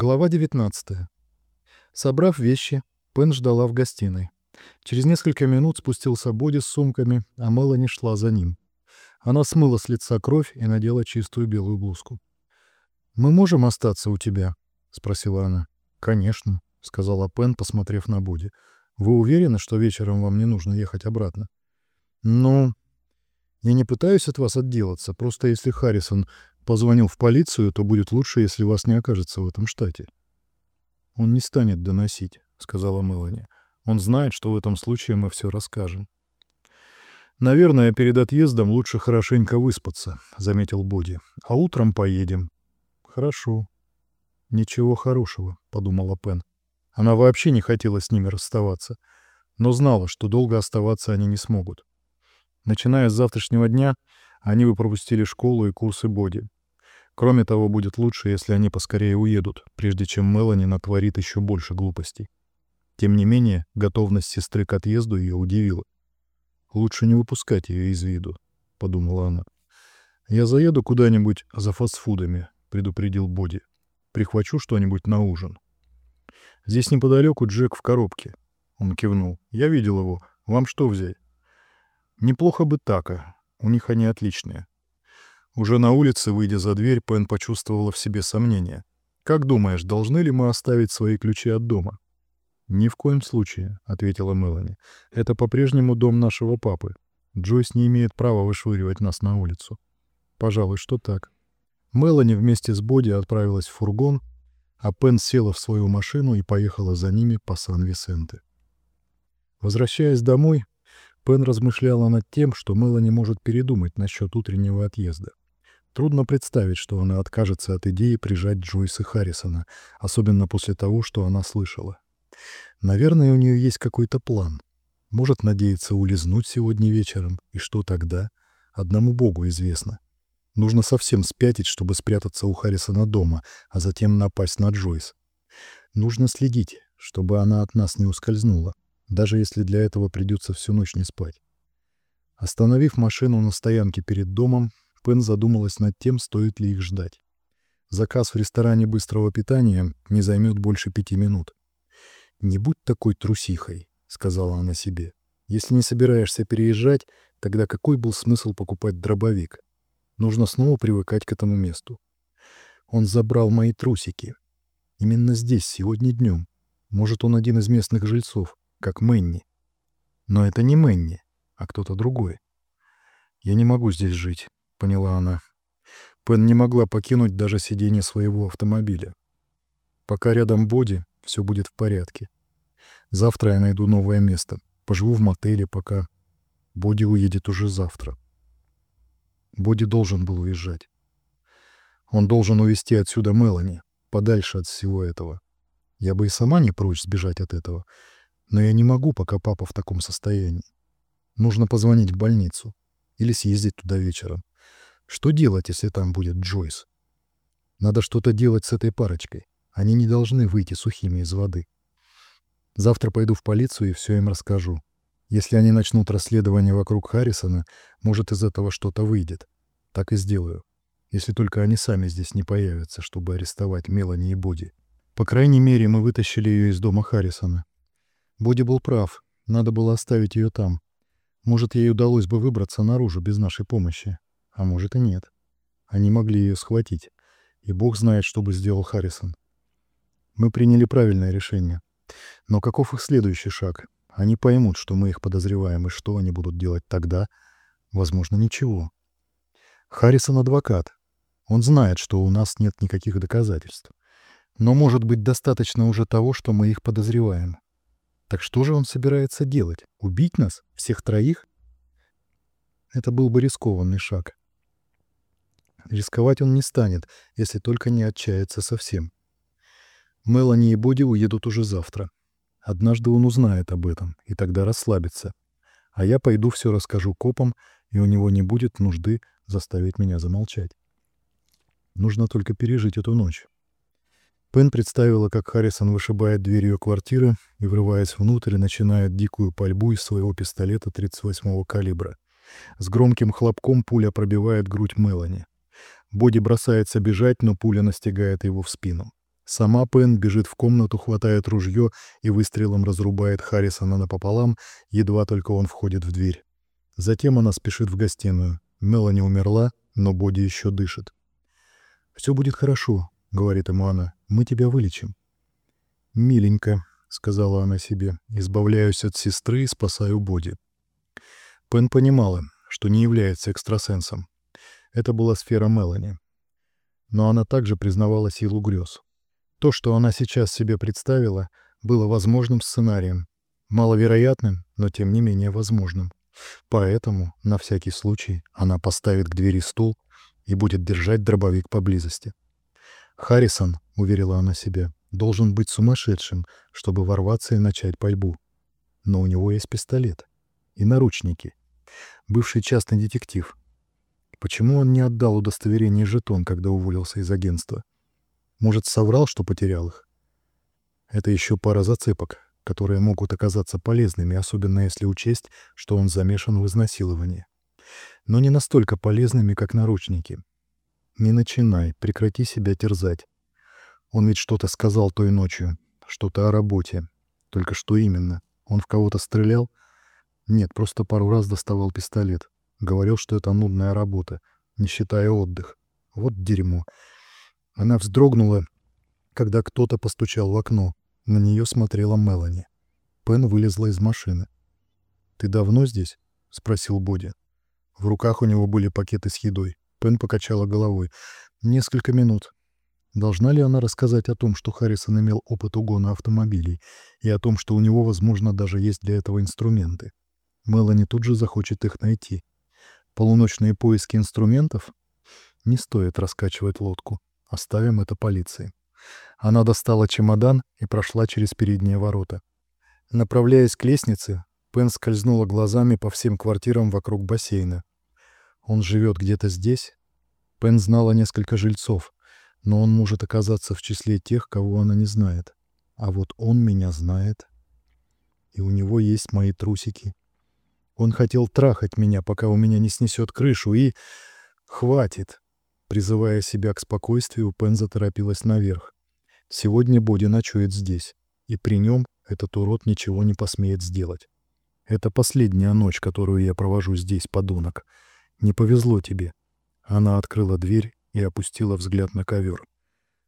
Глава 19. Собрав вещи, Пен ждала в гостиной. Через несколько минут спустился Боди с сумками, а Мелани шла за ним. Она смыла с лица кровь и надела чистую белую блузку. «Мы можем остаться у тебя?» — спросила она. «Конечно», — сказала Пен, посмотрев на Боди. «Вы уверены, что вечером вам не нужно ехать обратно?» «Ну, я не пытаюсь от вас отделаться. Просто если Харрисон позвонил в полицию, то будет лучше, если вас не окажется в этом штате». «Он не станет доносить», — сказала Мелани. «Он знает, что в этом случае мы все расскажем». «Наверное, перед отъездом лучше хорошенько выспаться», — заметил Боди. «А утром поедем». «Хорошо». «Ничего хорошего», — подумала Пен. Она вообще не хотела с ними расставаться, но знала, что долго оставаться они не смогут. Начиная с завтрашнего дня, они бы пропустили школу и курсы Боди. Кроме того, будет лучше, если они поскорее уедут, прежде чем Мелани натворит еще больше глупостей. Тем не менее, готовность сестры к отъезду ее удивила. «Лучше не выпускать ее из виду», — подумала она. «Я заеду куда-нибудь за фастфудами», — предупредил Боди. «Прихвачу что-нибудь на ужин». «Здесь неподалеку Джек в коробке». Он кивнул. «Я видел его. Вам что взять?» «Неплохо бы така. У них они отличные. Уже на улице, выйдя за дверь, Пен почувствовала в себе сомнение. «Как думаешь, должны ли мы оставить свои ключи от дома?» «Ни в коем случае», — ответила Мелани. «Это по-прежнему дом нашего папы. Джойс не имеет права вышвыривать нас на улицу». «Пожалуй, что так». Мелани вместе с Боди отправилась в фургон, а Пен села в свою машину и поехала за ними по Сан-Висенте. Возвращаясь домой, Пен размышляла над тем, что Мелани может передумать насчет утреннего отъезда. Трудно представить, что она откажется от идеи прижать Джойса Харрисона, особенно после того, что она слышала. Наверное, у нее есть какой-то план. Может надеяться улизнуть сегодня вечером, и что тогда? Одному Богу известно. Нужно совсем спятить, чтобы спрятаться у Харрисона дома, а затем напасть на Джойс. Нужно следить, чтобы она от нас не ускользнула, даже если для этого придется всю ночь не спать. Остановив машину на стоянке перед домом, Пен задумалась над тем, стоит ли их ждать. Заказ в ресторане быстрого питания не займет больше пяти минут. «Не будь такой трусихой», — сказала она себе. «Если не собираешься переезжать, тогда какой был смысл покупать дробовик? Нужно снова привыкать к этому месту. Он забрал мои трусики. Именно здесь, сегодня днем. Может, он один из местных жильцов, как Мэнни. Но это не Мэнни, а кто-то другой. Я не могу здесь жить. — поняла она. Пен не могла покинуть даже сиденье своего автомобиля. Пока рядом Боди, все будет в порядке. Завтра я найду новое место. Поживу в мотеле, пока... Боди уедет уже завтра. Боди должен был уезжать. Он должен увезти отсюда Мелани, подальше от всего этого. Я бы и сама не прочь сбежать от этого, но я не могу, пока папа в таком состоянии. Нужно позвонить в больницу или съездить туда вечером. Что делать, если там будет Джойс? Надо что-то делать с этой парочкой. Они не должны выйти сухими из воды. Завтра пойду в полицию и все им расскажу. Если они начнут расследование вокруг Харрисона, может, из этого что-то выйдет. Так и сделаю. Если только они сами здесь не появятся, чтобы арестовать Мелани и Боди. По крайней мере, мы вытащили ее из дома Харрисона. Боди был прав. Надо было оставить ее там. Может, ей удалось бы выбраться наружу без нашей помощи. А может и нет. Они могли ее схватить. И бог знает, что бы сделал Харрисон. Мы приняли правильное решение. Но каков их следующий шаг? Они поймут, что мы их подозреваем, и что они будут делать тогда? Возможно, ничего. Харрисон адвокат. Он знает, что у нас нет никаких доказательств. Но может быть достаточно уже того, что мы их подозреваем. Так что же он собирается делать? Убить нас? Всех троих? Это был бы рискованный шаг. Рисковать он не станет, если только не отчается совсем. Мелани и Боди уедут уже завтра. Однажды он узнает об этом, и тогда расслабится. А я пойду все расскажу копам, и у него не будет нужды заставить меня замолчать. Нужно только пережить эту ночь. Пен представила, как Харрисон вышибает дверь ее квартиры и, врываясь внутрь, начинает дикую пальбу из своего пистолета 38-го калибра. С громким хлопком пуля пробивает грудь Мелани. Боди бросается бежать, но пуля настигает его в спину. Сама Пен бежит в комнату, хватает ружье и выстрелом разрубает Харрисона напополам, едва только он входит в дверь. Затем она спешит в гостиную. Мелани умерла, но Боди еще дышит. «Все будет хорошо», — говорит ему она. «Мы тебя вылечим». «Миленько», — сказала она себе, — «избавляюсь от сестры и спасаю Боди». Пен понимала, что не является экстрасенсом. Это была сфера Мелани. Но она также признавала силу грез. То, что она сейчас себе представила, было возможным сценарием. Маловероятным, но тем не менее возможным. Поэтому, на всякий случай, она поставит к двери стул и будет держать дробовик поблизости. «Харрисон», — уверила она себя, — «должен быть сумасшедшим, чтобы ворваться и начать пальбу. Но у него есть пистолет. И наручники. Бывший частный детектив. Почему он не отдал удостоверение жетон, когда уволился из агентства? Может, соврал, что потерял их? Это еще пара зацепок, которые могут оказаться полезными, особенно если учесть, что он замешан в изнасиловании. Но не настолько полезными, как наручники. Не начинай, прекрати себя терзать. Он ведь что-то сказал той ночью, что-то о работе. Только что именно? Он в кого-то стрелял? Нет, просто пару раз доставал пистолет. Говорил, что это нудная работа, не считая отдых. Вот дерьмо. Она вздрогнула, когда кто-то постучал в окно. На нее смотрела Мелани. Пен вылезла из машины. «Ты давно здесь?» — спросил Боди. В руках у него были пакеты с едой. Пен покачала головой. «Несколько минут». Должна ли она рассказать о том, что Харрисон имел опыт угона автомобилей, и о том, что у него, возможно, даже есть для этого инструменты? Мелани тут же захочет их найти. Полуночные поиски инструментов? Не стоит раскачивать лодку. Оставим это полиции. Она достала чемодан и прошла через передние ворота. Направляясь к лестнице, Пен скользнула глазами по всем квартирам вокруг бассейна. Он живет где-то здесь? Пен знала несколько жильцов, но он может оказаться в числе тех, кого она не знает. А вот он меня знает. И у него есть мои трусики. Он хотел трахать меня, пока у меня не снесет крышу, и... Хватит. Призывая себя к спокойствию, Пен заторопилась наверх. Сегодня Боди ночует здесь, и при нем этот урод ничего не посмеет сделать. Это последняя ночь, которую я провожу здесь, подонок. Не повезло тебе. Она открыла дверь и опустила взгляд на ковер.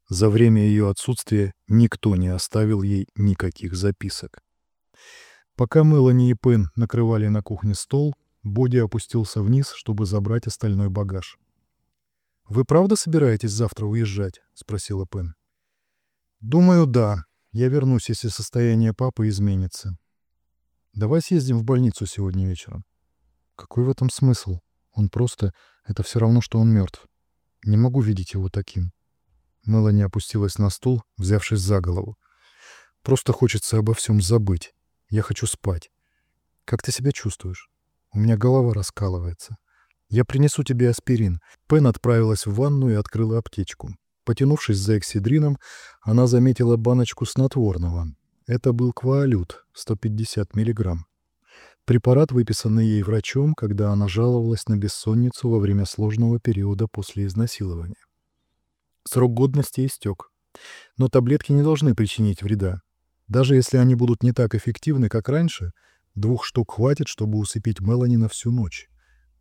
За время ее отсутствия никто не оставил ей никаких записок. Пока Мелани и Пен накрывали на кухне стол, Боди опустился вниз, чтобы забрать остальной багаж. «Вы правда собираетесь завтра уезжать?» — спросила Пен. «Думаю, да. Я вернусь, если состояние папы изменится. Давай съездим в больницу сегодня вечером». «Какой в этом смысл? Он просто... Это все равно, что он мертв. Не могу видеть его таким». Мелани опустилась на стул, взявшись за голову. «Просто хочется обо всем забыть. Я хочу спать. Как ты себя чувствуешь? У меня голова раскалывается». «Я принесу тебе аспирин». Пен отправилась в ванну и открыла аптечку. Потянувшись за эксидрином, она заметила баночку снотворного. Это был кваолют, 150 мг. Препарат, выписанный ей врачом, когда она жаловалась на бессонницу во время сложного периода после изнасилования. Срок годности истек. Но таблетки не должны причинить вреда. Даже если они будут не так эффективны, как раньше, двух штук хватит, чтобы усыпить Мелани на всю ночь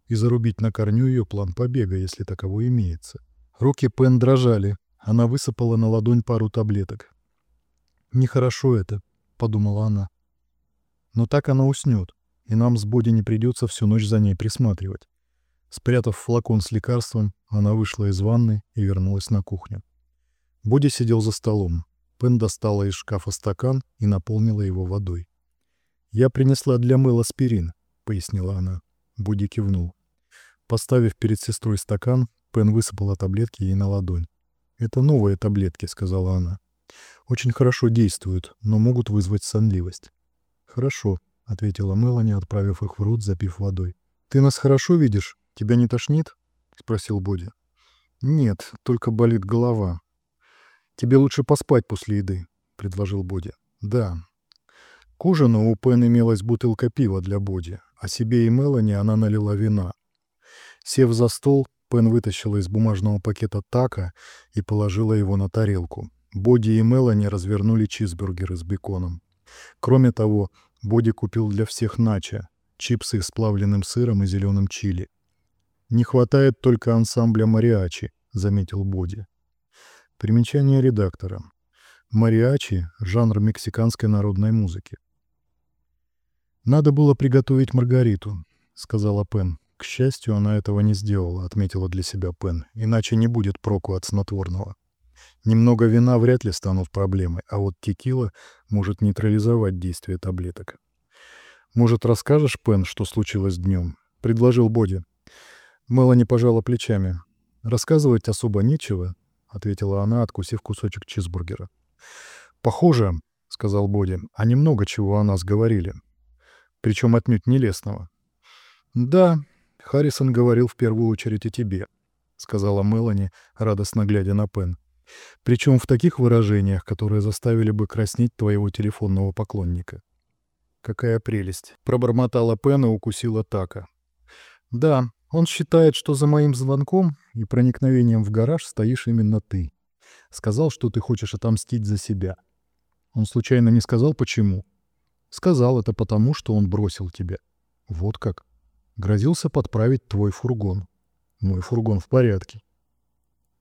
и зарубить на корню ее план побега, если таковой имеется. Руки Пен дрожали. Она высыпала на ладонь пару таблеток. «Нехорошо это», — подумала она. «Но так она уснет, и нам с Боди не придется всю ночь за ней присматривать». Спрятав флакон с лекарством, она вышла из ванны и вернулась на кухню. Боди сидел за столом. Пен достала из шкафа стакан и наполнила его водой. «Я принесла для мыла аспирин», — пояснила она. Боди кивнул. Поставив перед сестрой стакан, Пен высыпала таблетки ей на ладонь. «Это новые таблетки», — сказала она. «Очень хорошо действуют, но могут вызвать сонливость». «Хорошо», — ответила Мелани, отправив их в рот, запив водой. «Ты нас хорошо видишь? Тебя не тошнит?» — спросил Боди. «Нет, только болит голова». «Тебе лучше поспать после еды», — предложил Боди. «Да». К ужину у Пен имелась бутылка пива для Боди, а себе и Мелани она налила вина. Сев за стол, Пен вытащила из бумажного пакета така и положила его на тарелку. Боди и Мелани развернули чизбургеры с беконом. Кроме того, Боди купил для всех начо, чипсы с плавленным сыром и зеленым чили. «Не хватает только ансамбля мариачи», — заметил Боди. Примечание редактора. Мариачи — жанр мексиканской народной музыки. «Надо было приготовить Маргариту», — сказала Пен. «К счастью, она этого не сделала», — отметила для себя Пен. «Иначе не будет проку от снотворного». Немного вина вряд ли станут проблемой, а вот текила может нейтрализовать действие таблеток. «Может, расскажешь, Пен, что случилось днем?» — предложил Боди. Мелани пожала плечами. «Рассказывать особо нечего», — ответила она, откусив кусочек чизбургера. «Похоже», — сказал Боди, — «они много чего о нас говорили. Причем отнюдь не лестного». «Да, Харрисон говорил в первую очередь о тебе», — сказала Мелани, радостно глядя на Пен. Причем в таких выражениях, которые заставили бы краснеть твоего телефонного поклонника. «Какая прелесть!» — пробормотала Пен и укусила Така. «Да, он считает, что за моим звонком и проникновением в гараж стоишь именно ты. Сказал, что ты хочешь отомстить за себя. Он случайно не сказал, почему? Сказал это потому, что он бросил тебя. Вот как. Грозился подправить твой фургон. Мой фургон в порядке.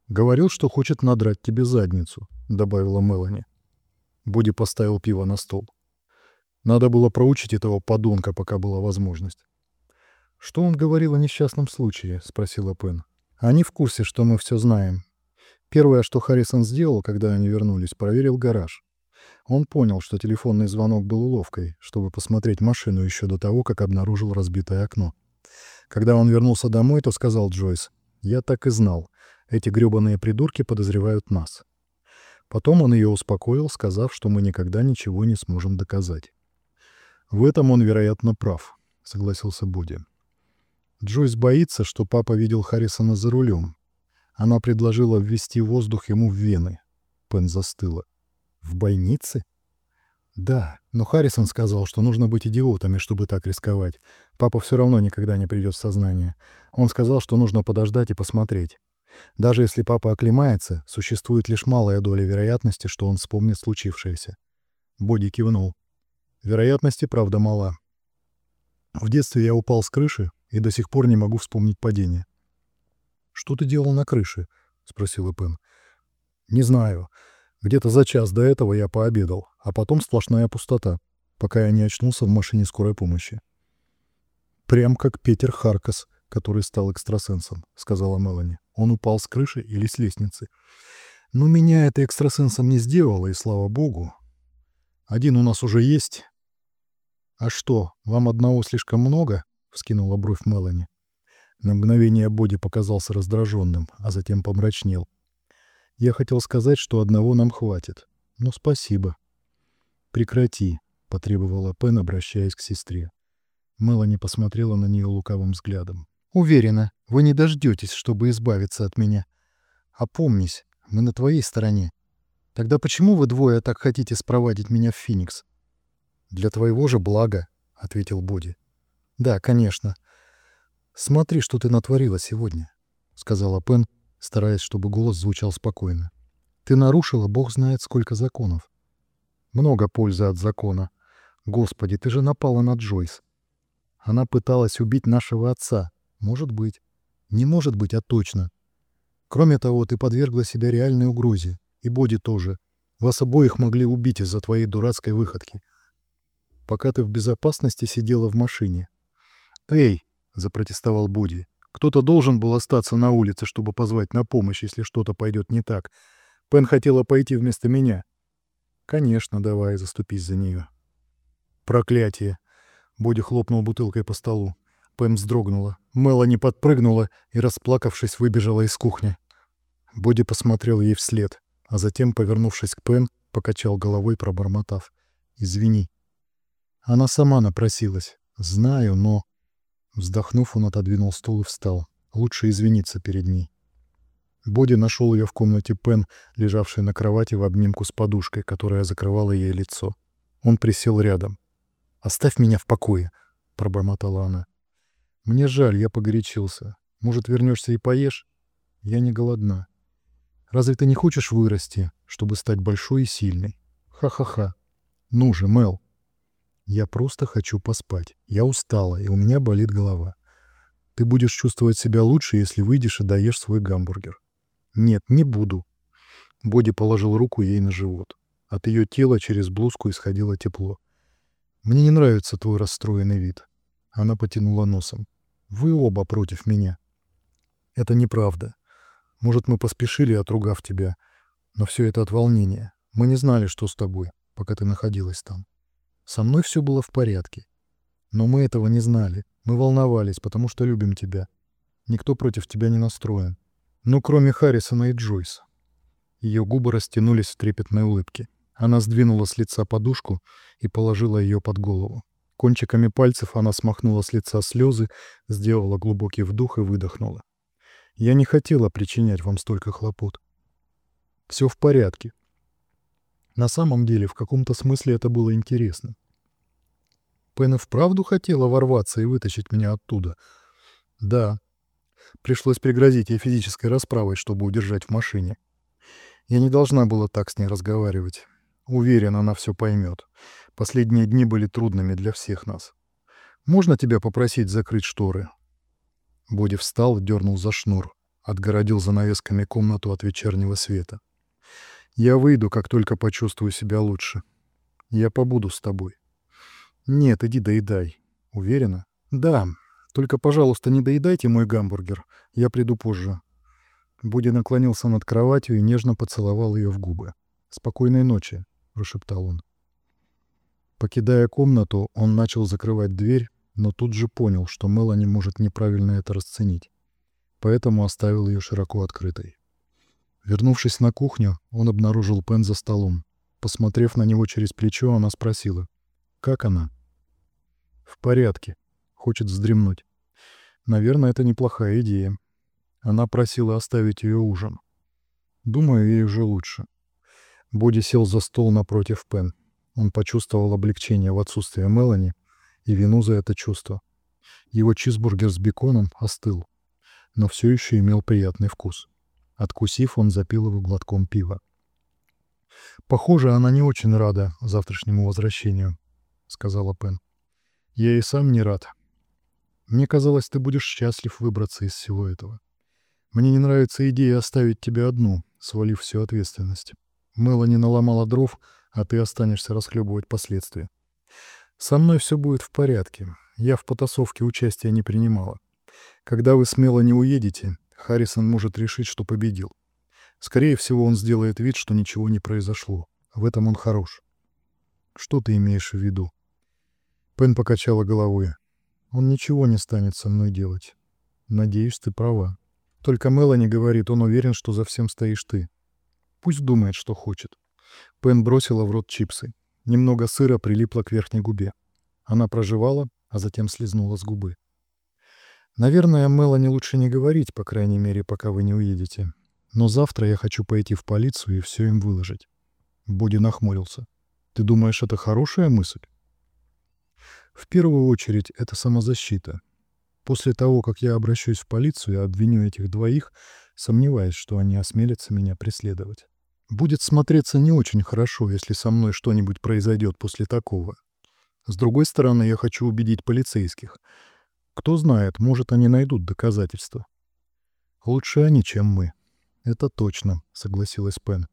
«Говорил, что хочет надрать тебе задницу», — добавила Мелани. Буди поставил пиво на стол. Надо было проучить этого подонка, пока была возможность. «Что он говорил о несчастном случае?» — спросила Пен. «Они в курсе, что мы все знаем. Первое, что Харрисон сделал, когда они вернулись, проверил гараж. Он понял, что телефонный звонок был уловкой, чтобы посмотреть машину еще до того, как обнаружил разбитое окно. Когда он вернулся домой, то сказал Джойс, «Я так и знал. Эти грёбаные придурки подозревают нас. Потом он ее успокоил, сказав, что мы никогда ничего не сможем доказать. «В этом он, вероятно, прав», — согласился Боди. Джойс боится, что папа видел Харрисона за рулем. Она предложила ввести воздух ему в вены. Пен застыла. «В больнице?» «Да, но Харрисон сказал, что нужно быть идиотами, чтобы так рисковать. Папа все равно никогда не придет в сознание. Он сказал, что нужно подождать и посмотреть. Даже если папа оклемается, существует лишь малая доля вероятности, что он вспомнит случившееся. Боди кивнул. Вероятности, правда, мала. В детстве я упал с крыши и до сих пор не могу вспомнить падение. «Что ты делал на крыше?» — спросил Пен. «Не знаю. Где-то за час до этого я пообедал, а потом сплошная пустота, пока я не очнулся в машине скорой помощи». «Прям как Петер Харкас», который стал экстрасенсом», — сказала Мелани. «Он упал с крыши или с лестницы?» «Но меня это экстрасенсом не сделало, и слава богу. Один у нас уже есть». «А что, вам одного слишком много?» — вскинула бровь Мелани. На мгновение Боди показался раздраженным, а затем помрачнел. «Я хотел сказать, что одного нам хватит. Но спасибо». «Прекрати», — потребовала Пен, обращаясь к сестре. Мелани посмотрела на нее лукавым взглядом. Уверена, вы не дождетесь, чтобы избавиться от меня. Опомнись, мы на твоей стороне. Тогда почему вы двое так хотите спровадить меня в Феникс? Для твоего же блага, — ответил Боди. Да, конечно. Смотри, что ты натворила сегодня, — сказала Пен, стараясь, чтобы голос звучал спокойно. Ты нарушила бог знает сколько законов. Много пользы от закона. Господи, ты же напала на Джойс. Она пыталась убить нашего отца, может быть. Не может быть, а точно. Кроме того, ты подвергла себя реальной угрозе. И Боди тоже. Вас обоих могли убить из-за твоей дурацкой выходки. Пока ты в безопасности сидела в машине. «Эй!» — запротестовал Боди. «Кто-то должен был остаться на улице, чтобы позвать на помощь, если что-то пойдет не так. Пен хотела пойти вместо меня». «Конечно, давай, заступись за нее». «Проклятие!» — Боди хлопнул бутылкой по столу. Пэм вздрогнула. Мелани подпрыгнула и, расплакавшись, выбежала из кухни. Боди посмотрел ей вслед, а затем, повернувшись к Пен, покачал головой, пробормотав. «Извини». Она сама напросилась. «Знаю, но...» Вздохнув, он отодвинул стул и встал. Лучше извиниться перед ней. Боди нашел ее в комнате Пен, лежавшей на кровати в обнимку с подушкой, которая закрывала ей лицо. Он присел рядом. «Оставь меня в покое», — пробормотала она. Мне жаль, я погорячился. Может, вернешься и поешь? Я не голодна. Разве ты не хочешь вырасти, чтобы стать большой и сильной. Ха-ха-ха. Ну же, Мел. Я просто хочу поспать. Я устала, и у меня болит голова. Ты будешь чувствовать себя лучше, если выйдешь и доешь свой гамбургер. Нет, не буду. Боди положил руку ей на живот. От ее тела через блузку исходило тепло. «Мне не нравится твой расстроенный вид». Она потянула носом. «Вы оба против меня». «Это неправда. Может, мы поспешили, отругав тебя. Но все это от волнения. Мы не знали, что с тобой, пока ты находилась там. Со мной все было в порядке. Но мы этого не знали. Мы волновались, потому что любим тебя. Никто против тебя не настроен. Ну, кроме Харрисона и Джойса. Ее губы растянулись в трепетной улыбке. Она сдвинула с лица подушку и положила ее под голову. Кончиками пальцев она смахнула с лица слезы, сделала глубокий вдох и выдохнула. «Я не хотела причинять вам столько хлопот. Все в порядке. На самом деле, в каком-то смысле это было интересно. Пен и вправду хотела ворваться и вытащить меня оттуда. Да. Пришлось пригрозить ей физической расправой, чтобы удержать в машине. Я не должна была так с ней разговаривать. Уверен, она все поймет. Последние дни были трудными для всех нас. Можно тебя попросить закрыть шторы?» Боди встал, дернул за шнур, отгородил занавесками комнату от вечернего света. «Я выйду, как только почувствую себя лучше. Я побуду с тобой». «Нет, иди доедай». «Уверена?» «Да. Только, пожалуйста, не доедайте мой гамбургер. Я приду позже». Боди наклонился над кроватью и нежно поцеловал ее в губы. «Спокойной ночи», — прошептал он. Покидая комнату, он начал закрывать дверь, но тут же понял, что Мелани может неправильно это расценить. Поэтому оставил ее широко открытой. Вернувшись на кухню, он обнаружил Пен за столом. Посмотрев на него через плечо, она спросила, «Как она?» «В порядке. Хочет вздремнуть. Наверное, это неплохая идея. Она просила оставить ее ужин. Думаю, ей уже лучше. Боди сел за стол напротив Пен. Он почувствовал облегчение в отсутствии Мелани и вину за это чувство. Его чизбургер с беконом остыл, но все еще имел приятный вкус. Откусив, он запил его глотком пива. «Похоже, она не очень рада завтрашнему возвращению», — сказала Пен. «Я и сам не рад. Мне казалось, ты будешь счастлив выбраться из всего этого. Мне не нравится идея оставить тебя одну, свалив всю ответственность. Мелани наломала дров, а ты останешься расхлебывать последствия. Со мной все будет в порядке. Я в потасовке участия не принимала. Когда вы смело не уедете, Харрисон может решить, что победил. Скорее всего, он сделает вид, что ничего не произошло. В этом он хорош. Что ты имеешь в виду? Пен покачала головой. Он ничего не станет со мной делать. Надеюсь, ты права. Только Мелани говорит, он уверен, что за всем стоишь ты. Пусть думает, что хочет. Пен бросила в рот чипсы. Немного сыра прилипло к верхней губе. Она прожевала, а затем слезнула с губы. «Наверное, Мелани лучше не говорить, по крайней мере, пока вы не уедете. Но завтра я хочу пойти в полицию и все им выложить». Боди нахмурился. «Ты думаешь, это хорошая мысль?» «В первую очередь, это самозащита. После того, как я обращусь в полицию и обвиню этих двоих, сомневаюсь, что они осмелятся меня преследовать. Будет смотреться не очень хорошо, если со мной что-нибудь произойдет после такого. С другой стороны, я хочу убедить полицейских. Кто знает, может, они найдут доказательства. Лучше они, чем мы. Это точно, согласилась Пен.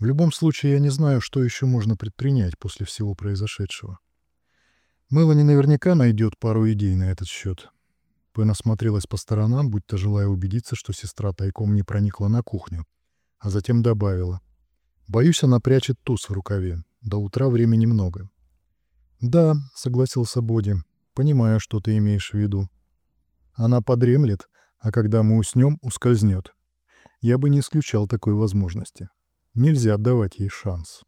В любом случае, я не знаю, что еще можно предпринять после всего произошедшего. Мелани наверняка найдет пару идей на этот счет. Пен осмотрелась по сторонам, будто желая убедиться, что сестра тайком не проникла на кухню, а затем добавила. «Боюсь, она прячет туз в рукаве. До утра времени много». «Да», — согласился Боди, — «понимаю, что ты имеешь в виду. Она подремлет, а когда мы уснем, ускользнет. Я бы не исключал такой возможности. Нельзя отдавать ей шанс».